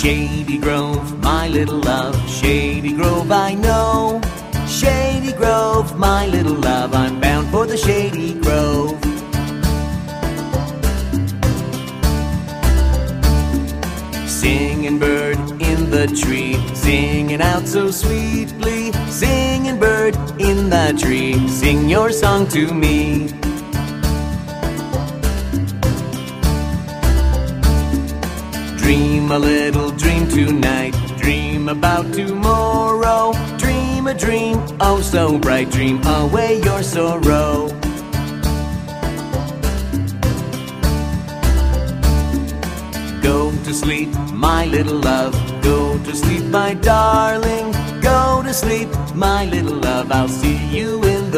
Shady Grove, my little love. Shady Grove, I know. Shady Grove, my little love. I'm bound for the Shady Grove. Singing bird in the tree, singing out so sweetly. Singing bird in the tree, sing your song to me. Dream a little dream tonight. Dream about tomorrow. Dream a dream, oh so bright. Dream away your sorrow. Go to sleep, my little love. Go to sleep, my darling. Go to sleep, my little love. I'll see you in.